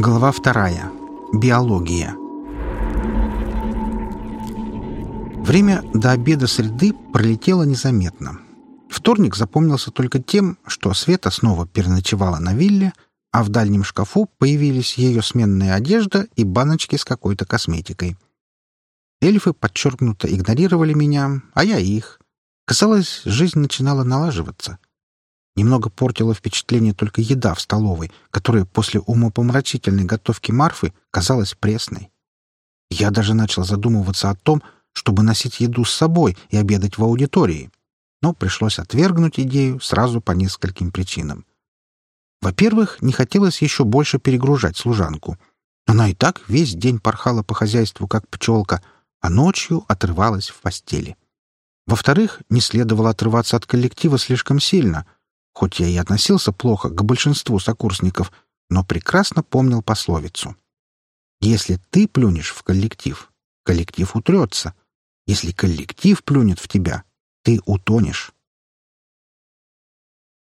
Глава вторая. Биология. Время до обеда среды пролетело незаметно. Вторник запомнился только тем, что Света снова переночевала на вилле, а в дальнем шкафу появились ее сменная одежда и баночки с какой-то косметикой. Эльфы подчеркнуто игнорировали меня, а я их. Казалось, жизнь начинала налаживаться. Немного портила впечатление только еда в столовой, которая после умопомрачительной готовки Марфы казалась пресной. Я даже начал задумываться о том, чтобы носить еду с собой и обедать в аудитории. Но пришлось отвергнуть идею сразу по нескольким причинам. Во-первых, не хотелось еще больше перегружать служанку. Она и так весь день порхала по хозяйству, как пчелка, а ночью отрывалась в постели. Во-вторых, не следовало отрываться от коллектива слишком сильно — Хоть я и относился плохо к большинству сокурсников, но прекрасно помнил пословицу. Если ты плюнешь в коллектив, коллектив утрется. Если коллектив плюнет в тебя, ты утонешь.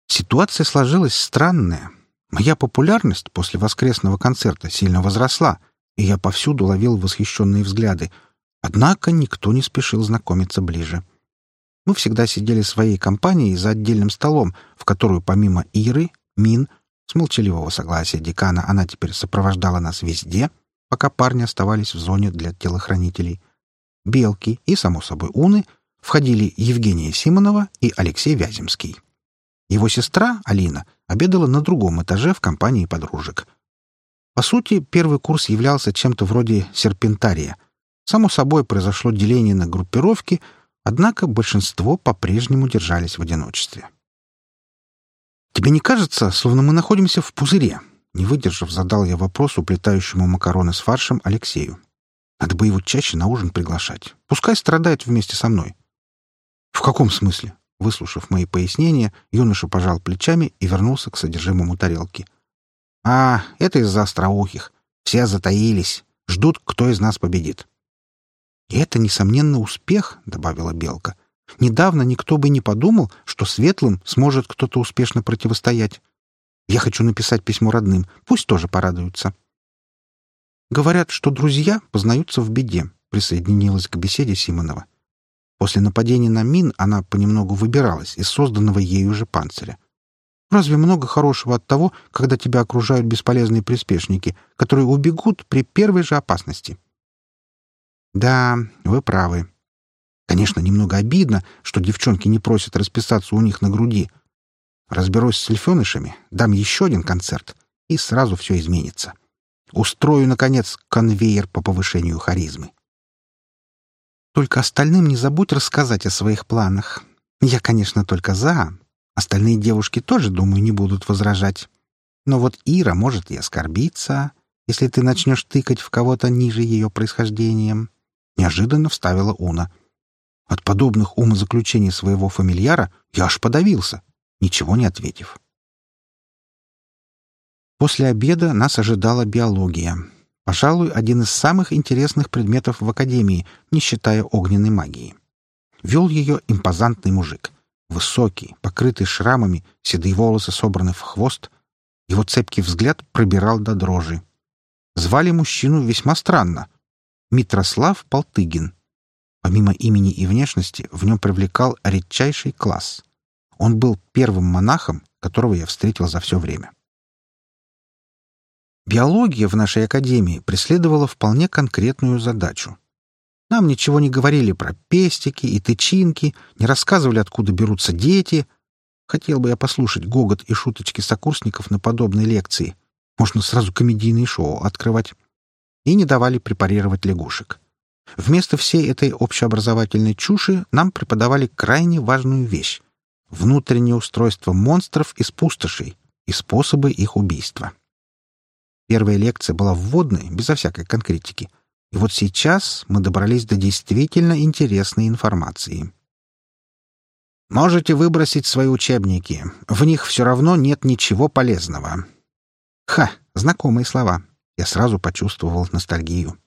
Ситуация сложилась странная. Моя популярность после воскресного концерта сильно возросла, и я повсюду ловил восхищенные взгляды. Однако никто не спешил знакомиться ближе. — мы всегда сидели своей компанией за отдельным столом, в которую помимо Иры, Мин, с молчаливого согласия декана она теперь сопровождала нас везде, пока парни оставались в зоне для телохранителей. Белки и, само собой, Уны входили Евгения Симонова и Алексей Вяземский. Его сестра, Алина, обедала на другом этаже в компании подружек. По сути, первый курс являлся чем-то вроде серпентария. Само собой, произошло деление на группировки — Однако большинство по-прежнему держались в одиночестве. «Тебе не кажется, словно мы находимся в пузыре?» Не выдержав, задал я вопрос уплетающему макароны с фаршем Алексею. «Надо бы его чаще на ужин приглашать. Пускай страдает вместе со мной». «В каком смысле?» Выслушав мои пояснения, юноша пожал плечами и вернулся к содержимому тарелки. «А, это из-за остроухих. Все затаились. Ждут, кто из нас победит». «И это, несомненно, успех», — добавила Белка. «Недавно никто бы не подумал, что светлым сможет кто-то успешно противостоять. Я хочу написать письмо родным, пусть тоже порадуются». «Говорят, что друзья познаются в беде», — присоединилась к беседе Симонова. После нападения на Мин она понемногу выбиралась из созданного ею же панциря. Разве много хорошего от того, когда тебя окружают бесполезные приспешники, которые убегут при первой же опасности?» Да, вы правы. Конечно, немного обидно, что девчонки не просят расписаться у них на груди. Разберусь с эльфенышами, дам еще один концерт, и сразу все изменится. Устрою, наконец, конвейер по повышению харизмы. Только остальным не забудь рассказать о своих планах. Я, конечно, только за. Остальные девушки тоже, думаю, не будут возражать. Но вот Ира может и оскорбиться, если ты начнешь тыкать в кого-то ниже ее происхождением. — неожиданно вставила Уна. От подобных умозаключений своего фамильяра я аж подавился, ничего не ответив. После обеда нас ожидала биология. Пожалуй, один из самых интересных предметов в Академии, не считая огненной магии. Вел ее импозантный мужик. Высокий, покрытый шрамами, седые волосы собраны в хвост. Его цепкий взгляд пробирал до дрожи. Звали мужчину весьма странно — Митрослав Полтыгин. Помимо имени и внешности, в нем привлекал редчайший класс. Он был первым монахом, которого я встретил за все время. Биология в нашей академии преследовала вполне конкретную задачу. Нам ничего не говорили про пестики и тычинки, не рассказывали, откуда берутся дети. Хотел бы я послушать гогот и шуточки сокурсников на подобной лекции. Можно сразу комедийные шоу открывать и не давали препарировать лягушек. Вместо всей этой общеобразовательной чуши нам преподавали крайне важную вещь — внутреннее устройство монстров из пустошей и способы их убийства. Первая лекция была вводной, безо всякой конкретики. И вот сейчас мы добрались до действительно интересной информации. Можете выбросить свои учебники. В них все равно нет ничего полезного. Ха, знакомые слова. Я сразу почувствовал ностальгию.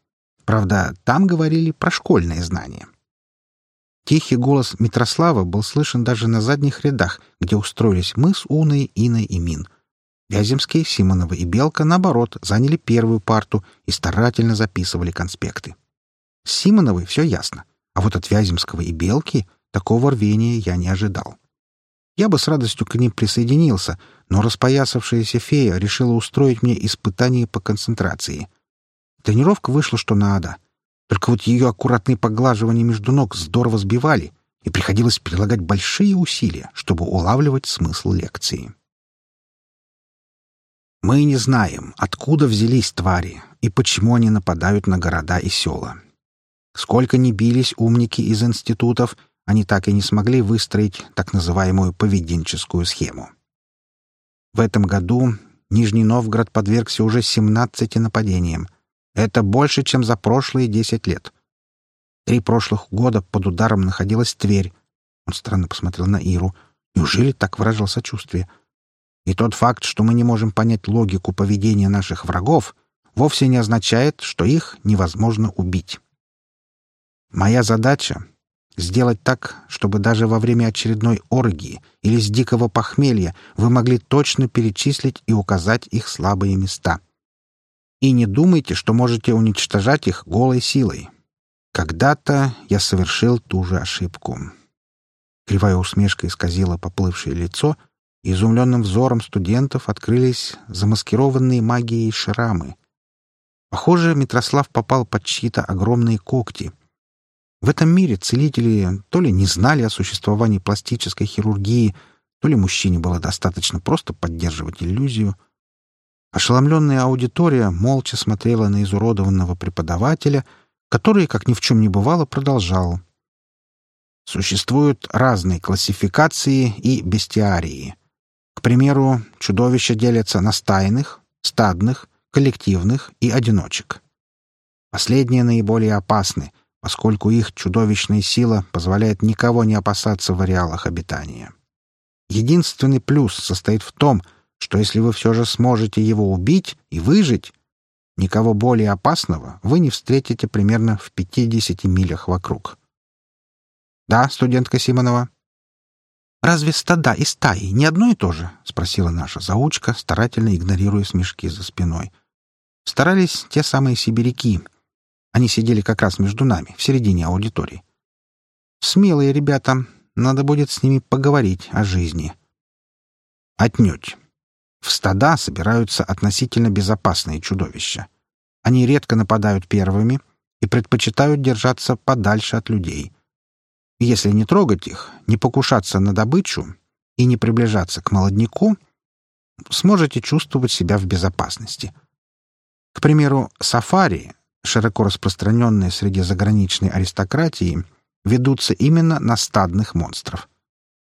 Правда, там говорили про школьные знания. Тихий голос Митрослава был слышен даже на задних рядах, где устроились мы с Уной, Иной и Мин. Вяземский, Симонова и Белка, наоборот, заняли первую парту и старательно записывали конспекты. С Симоновой все ясно, а вот от Вяземского и Белки такого рвения я не ожидал. Я бы с радостью к ним присоединился, но распоясавшаяся фея решила устроить мне испытание по концентрации. Тренировка вышла что надо. Только вот ее аккуратные поглаживания между ног здорово сбивали, и приходилось прилагать большие усилия, чтобы улавливать смысл лекции. Мы не знаем, откуда взялись твари и почему они нападают на города и села. Сколько ни бились умники из институтов — они так и не смогли выстроить так называемую поведенческую схему. В этом году Нижний Новгород подвергся уже 17 нападениям. Это больше, чем за прошлые 10 лет. Три прошлых года под ударом находилась Тверь. Он странно посмотрел на Иру. Неужели так выражал сочувствие? И тот факт, что мы не можем понять логику поведения наших врагов, вовсе не означает, что их невозможно убить. Моя задача Сделать так, чтобы даже во время очередной оргии или с дикого похмелья вы могли точно перечислить и указать их слабые места. И не думайте, что можете уничтожать их голой силой. Когда-то я совершил ту же ошибку. Кривая усмешка исказила поплывшее лицо, и изумленным взором студентов открылись замаскированные магией шрамы. Похоже, Митрослав попал под чьи-то огромные когти — в этом мире целители то ли не знали о существовании пластической хирургии, то ли мужчине было достаточно просто поддерживать иллюзию. Ошеломленная аудитория молча смотрела на изуродованного преподавателя, который, как ни в чем не бывало, продолжал. Существуют разные классификации и бестиарии. К примеру, чудовища делятся на стайных, стадных, коллективных и одиночек. Последние наиболее опасны — поскольку их чудовищная сила позволяет никого не опасаться в ареалах обитания. Единственный плюс состоит в том, что если вы все же сможете его убить и выжить, никого более опасного вы не встретите примерно в 50 милях вокруг. «Да, студентка Симонова?» «Разве стада и стаи не одно и то же?» — спросила наша заучка, старательно игнорируя смешки за спиной. Старались те самые сибиряки — они сидели как раз между нами, в середине аудитории. Смелые ребята. Надо будет с ними поговорить о жизни. Отнюдь. В стада собираются относительно безопасные чудовища. Они редко нападают первыми и предпочитают держаться подальше от людей. если не трогать их, не покушаться на добычу и не приближаться к молодняку, сможете чувствовать себя в безопасности. К примеру, сафари широко распространенные среди заграничной аристократии, ведутся именно на стадных монстров.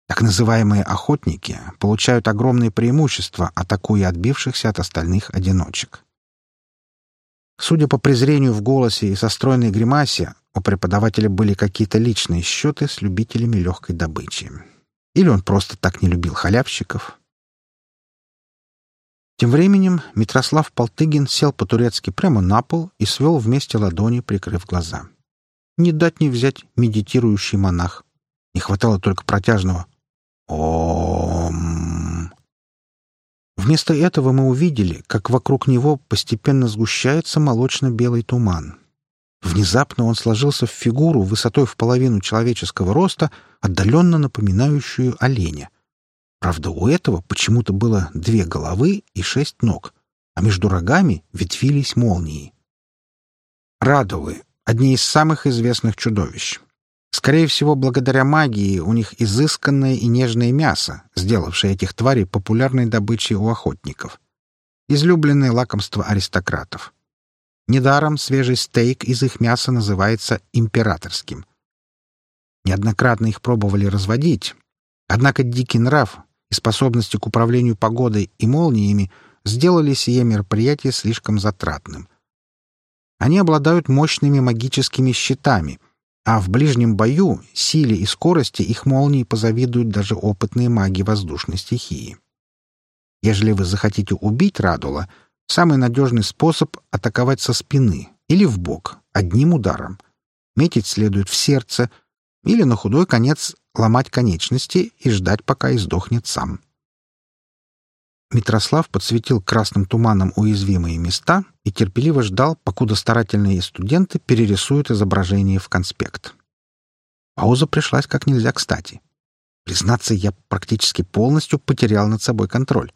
Так называемые охотники получают огромные преимущества, атакуя отбившихся от остальных одиночек. Судя по презрению в голосе и состроенной гримасе, у преподавателя были какие-то личные счеты с любителями легкой добычи. Или он просто так не любил халявщиков, тем временем Митрослав Полтыгин сел по-турецки прямо на пол и свел вместе ладони, прикрыв глаза. Не дать не взять медитирующий монах. Не хватало только протяжного «Ом». Вместо этого мы увидели, как вокруг него постепенно сгущается молочно-белый туман. Внезапно он сложился в фигуру высотой в половину человеческого роста, отдаленно напоминающую оленя — Правда, у этого почему-то было две головы и шесть ног, а между рогами ветвились молнии. Радовы — одни из самых известных чудовищ. Скорее всего, благодаря магии у них изысканное и нежное мясо, сделавшее этих тварей популярной добычей у охотников. Излюбленное лакомство аристократов. Недаром свежий стейк из их мяса называется императорским. Неоднократно их пробовали разводить, однако дикий нрав и способности к управлению погодой и молниями сделали сие мероприятие слишком затратным. Они обладают мощными магическими щитами, а в ближнем бою силе и скорости их молнии позавидуют даже опытные маги воздушной стихии. Ежели вы захотите убить Радула, самый надежный способ — атаковать со спины или в бок, одним ударом. Метить следует в сердце или, на худой конец, ломать конечности и ждать, пока издохнет сам. Митрослав подсветил красным туманом уязвимые места и терпеливо ждал, покуда старательные студенты перерисуют изображение в конспект. Пауза пришлась как нельзя кстати. Признаться, я практически полностью потерял над собой контроль.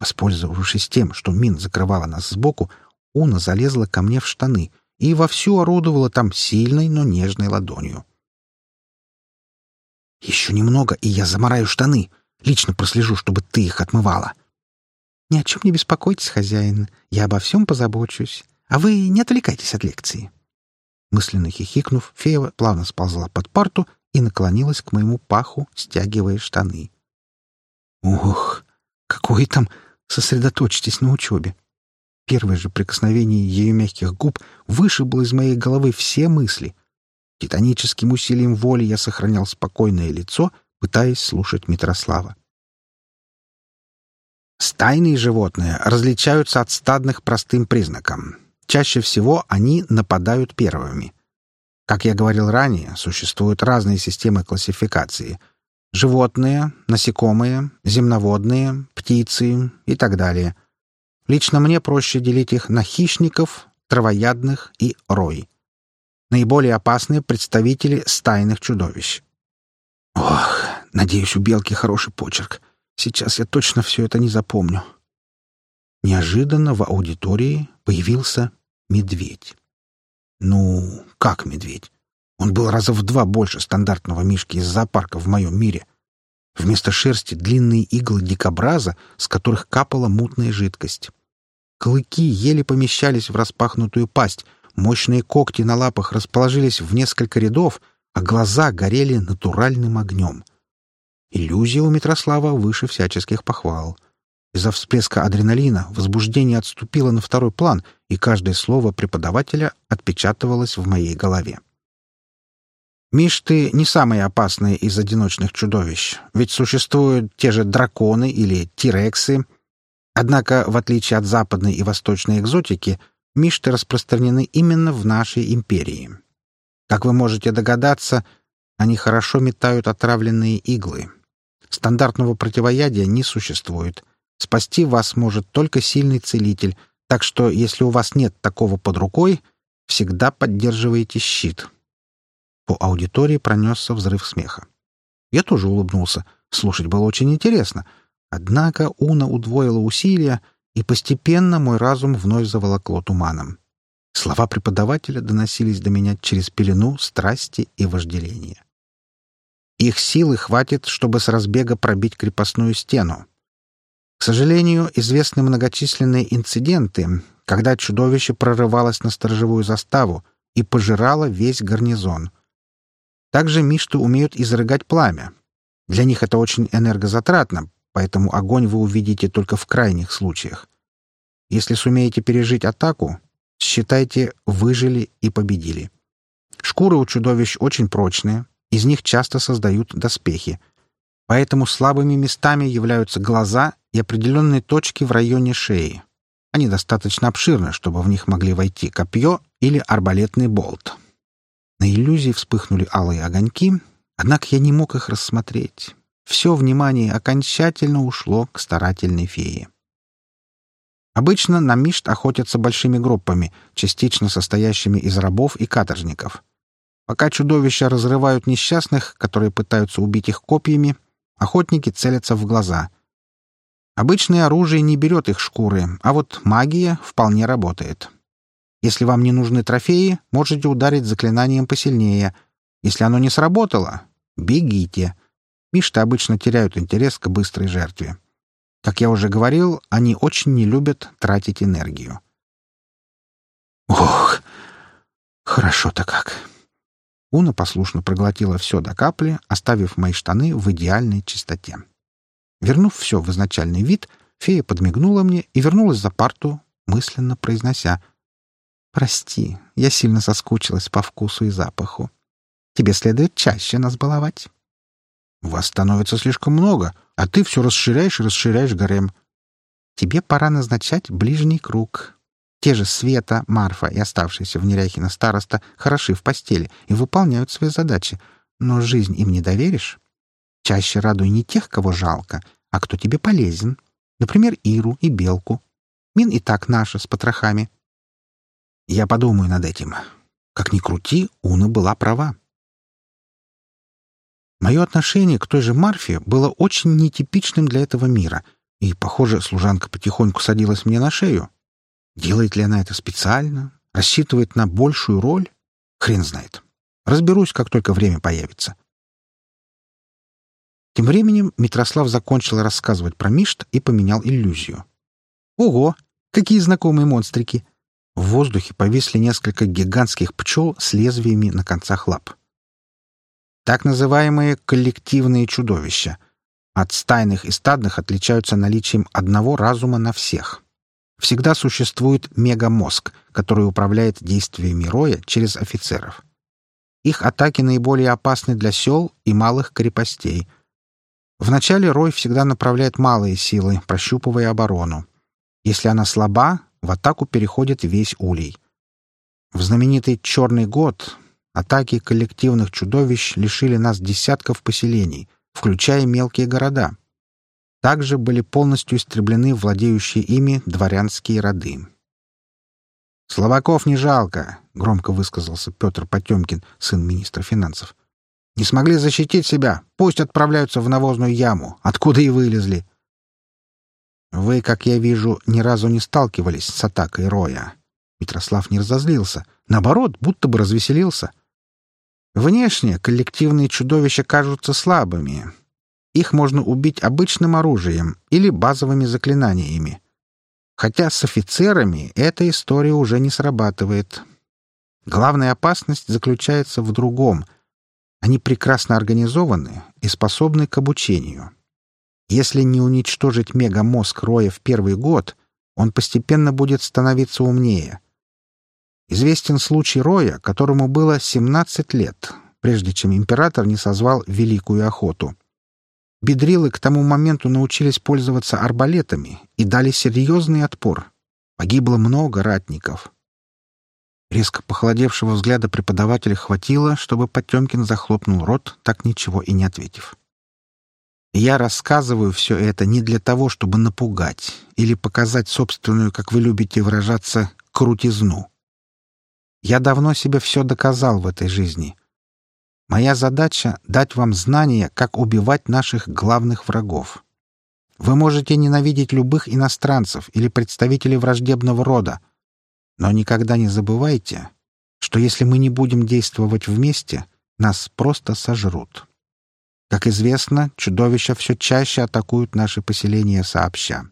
Воспользовавшись тем, что Мин закрывала нас сбоку, Уна залезла ко мне в штаны и вовсю орудовала там сильной, но нежной ладонью. «Еще немного, и я замараю штаны. Лично прослежу, чтобы ты их отмывала». «Ни о чем не беспокойтесь, хозяин. Я обо всем позабочусь. А вы не отвлекайтесь от лекции». Мысленно хихикнув, фея плавно сползла под парту и наклонилась к моему паху, стягивая штаны. «Ух, какой там! Сосредоточьтесь на учебе!» Первое же прикосновение ее мягких губ вышибло из моей головы все мысли. Титаническим усилием воли я сохранял спокойное лицо, пытаясь слушать Митрослава. Стайные животные различаются от стадных простым признаком. Чаще всего они нападают первыми. Как я говорил ранее, существуют разные системы классификации. Животные, насекомые, земноводные, птицы и так далее. Лично мне проще делить их на хищников, травоядных и рой. Наиболее опасные представители стайных чудовищ. Ох, надеюсь, у белки хороший почерк. Сейчас я точно все это не запомню. Неожиданно в аудитории появился медведь. Ну, как медведь? Он был раза в два больше стандартного мишки из зоопарка в моем мире. Вместо шерсти длинные иглы дикобраза, с которых капала мутная жидкость. Клыки еле помещались в распахнутую пасть, мощные когти на лапах расположились в несколько рядов, а глаза горели натуральным огнем. Иллюзия у Митрослава выше всяческих похвал. Из-за всплеска адреналина возбуждение отступило на второй план, и каждое слово преподавателя отпечатывалось в моей голове. Мишты не самые опасные из одиночных чудовищ, ведь существуют те же драконы или тирексы. Однако, в отличие от западной и восточной экзотики, мишты распространены именно в нашей империи. Как вы можете догадаться, они хорошо метают отравленные иглы, Стандартного противоядия не существует. Спасти вас может только сильный целитель, так что если у вас нет такого под рукой, всегда поддерживайте щит. По аудитории пронесся взрыв смеха. Я тоже улыбнулся. Слушать было очень интересно. Однако Уна удвоила усилия, и постепенно мой разум вновь заволокло туманом. Слова преподавателя доносились до меня через пелену страсти и вожделения. Их силы хватит, чтобы с разбега пробить крепостную стену. К сожалению, известны многочисленные инциденты, когда чудовище прорывалось на сторожевую заставу и пожирало весь гарнизон. Также мишты умеют изрыгать пламя. Для них это очень энергозатратно, поэтому огонь вы увидите только в крайних случаях. Если сумеете пережить атаку, считайте, выжили и победили. Шкуры у чудовищ очень прочные, из них часто создают доспехи. Поэтому слабыми местами являются глаза и определенные точки в районе шеи. Они достаточно обширны, чтобы в них могли войти копье или арбалетный болт. На иллюзии вспыхнули алые огоньки, однако я не мог их рассмотреть. Все внимание окончательно ушло к старательной фее. Обычно на мишт охотятся большими группами, частично состоящими из рабов и каторжников. Пока чудовища разрывают несчастных, которые пытаются убить их копьями, охотники целятся в глаза. Обычное оружие не берет их шкуры, а вот магия вполне работает. Если вам не нужны трофеи, можете ударить заклинанием посильнее. Если оно не сработало, бегите. Мишты обычно теряют интерес к быстрой жертве. Как я уже говорил, они очень не любят тратить энергию. Ох, хорошо-то как. Уна послушно проглотила все до капли, оставив мои штаны в идеальной чистоте. Вернув все в изначальный вид, фея подмигнула мне и вернулась за парту, мысленно произнося «Прости, я сильно соскучилась по вкусу и запаху. Тебе следует чаще нас баловать». «Вас становится слишком много, а ты все расширяешь и расширяешь гарем. Тебе пора назначать ближний круг. Те же Света, Марфа и оставшиеся в Неряхино староста хороши в постели и выполняют свои задачи, но жизнь им не доверишь. Чаще радуй не тех, кого жалко, а кто тебе полезен. Например, Иру и Белку. Мин и так наша, с потрохами. Я подумаю над этим. Как ни крути, Уна была права. Мое отношение к той же Марфе было очень нетипичным для этого мира, и, похоже, служанка потихоньку садилась мне на шею. Делает ли она это специально? Рассчитывает на большую роль? Хрен знает. Разберусь, как только время появится. Тем временем Митрослав закончил рассказывать про Мишт и поменял иллюзию. «Ого! Какие знакомые монстрики!» В воздухе повисли несколько гигантских пчел с лезвиями на концах лап. Так называемые коллективные чудовища. От стайных и стадных отличаются наличием одного разума на всех. Всегда существует мегамозг, который управляет действиями роя через офицеров. Их атаки наиболее опасны для сел и малых крепостей. Вначале рой всегда направляет малые силы, прощупывая оборону. Если она слаба, в атаку переходит весь улей. В знаменитый «Черный год» атаки коллективных чудовищ лишили нас десятков поселений, включая мелкие города. Также были полностью истреблены владеющие ими дворянские роды. «Словаков не жалко», — громко высказался Петр Потемкин, сын министра финансов. «Не смогли защитить себя? Пусть отправляются в навозную яму, откуда и вылезли. Вы, как я вижу, ни разу не сталкивались с атакой Роя. Митрослав не разозлился. Наоборот, будто бы развеселился. Внешне коллективные чудовища кажутся слабыми. Их можно убить обычным оружием или базовыми заклинаниями. Хотя с офицерами эта история уже не срабатывает. Главная опасность заключается в другом. Они прекрасно организованы и способны к обучению. Если не уничтожить мегамозг Роя в первый год, он постепенно будет становиться умнее. Известен случай Роя, которому было 17 лет, прежде чем император не созвал Великую охоту. Бедрилы к тому моменту научились пользоваться арбалетами и дали серьезный отпор. Погибло много ратников. Резко похолодевшего взгляда преподавателя хватило, чтобы Потемкин захлопнул рот, так ничего и не ответив. Я рассказываю все это не для того, чтобы напугать или показать собственную, как вы любите выражаться, крутизну. Я давно себе все доказал в этой жизни. Моя задача — дать вам знания, как убивать наших главных врагов. Вы можете ненавидеть любых иностранцев или представителей враждебного рода, но никогда не забывайте, что если мы не будем действовать вместе, нас просто сожрут. Как известно, чудовища все чаще атакуют наши поселения сообща.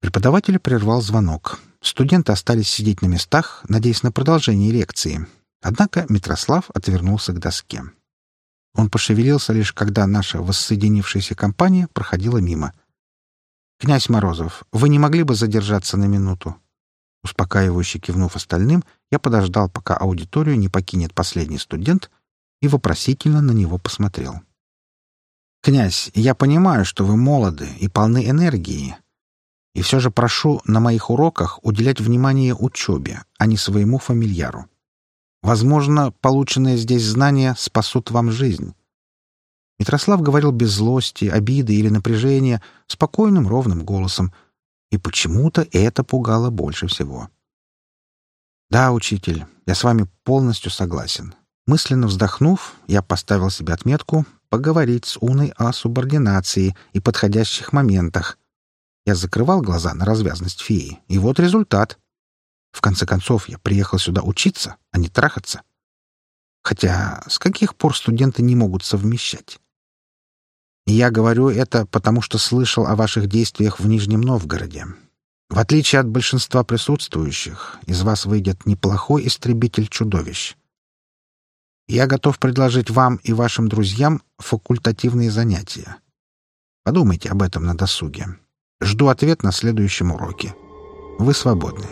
Преподаватель прервал звонок. Студенты остались сидеть на местах, надеясь на продолжение лекции. Однако Митрослав отвернулся к доске. Он пошевелился лишь, когда наша воссоединившаяся компания проходила мимо. «Князь Морозов, вы не могли бы задержаться на минуту?» Успокаивающе кивнув остальным, я подождал, пока аудиторию не покинет последний студент — и вопросительно на него посмотрел. «Князь, я понимаю, что вы молоды и полны энергии, и все же прошу на моих уроках уделять внимание учебе, а не своему фамильяру. Возможно, полученные здесь знания спасут вам жизнь». Митрослав говорил без злости, обиды или напряжения, спокойным, ровным голосом, и почему-то это пугало больше всего. «Да, учитель, я с вами полностью согласен. Мысленно вздохнув, я поставил себе отметку поговорить с Уной о субординации и подходящих моментах. Я закрывал глаза на развязность феи, и вот результат. В конце концов, я приехал сюда учиться, а не трахаться. Хотя с каких пор студенты не могут совмещать? Я говорю это, потому что слышал о ваших действиях в Нижнем Новгороде. В отличие от большинства присутствующих, из вас выйдет неплохой истребитель чудовищ. Я готов предложить вам и вашим друзьям факультативные занятия. Подумайте об этом на досуге. Жду ответ на следующем уроке. Вы свободны.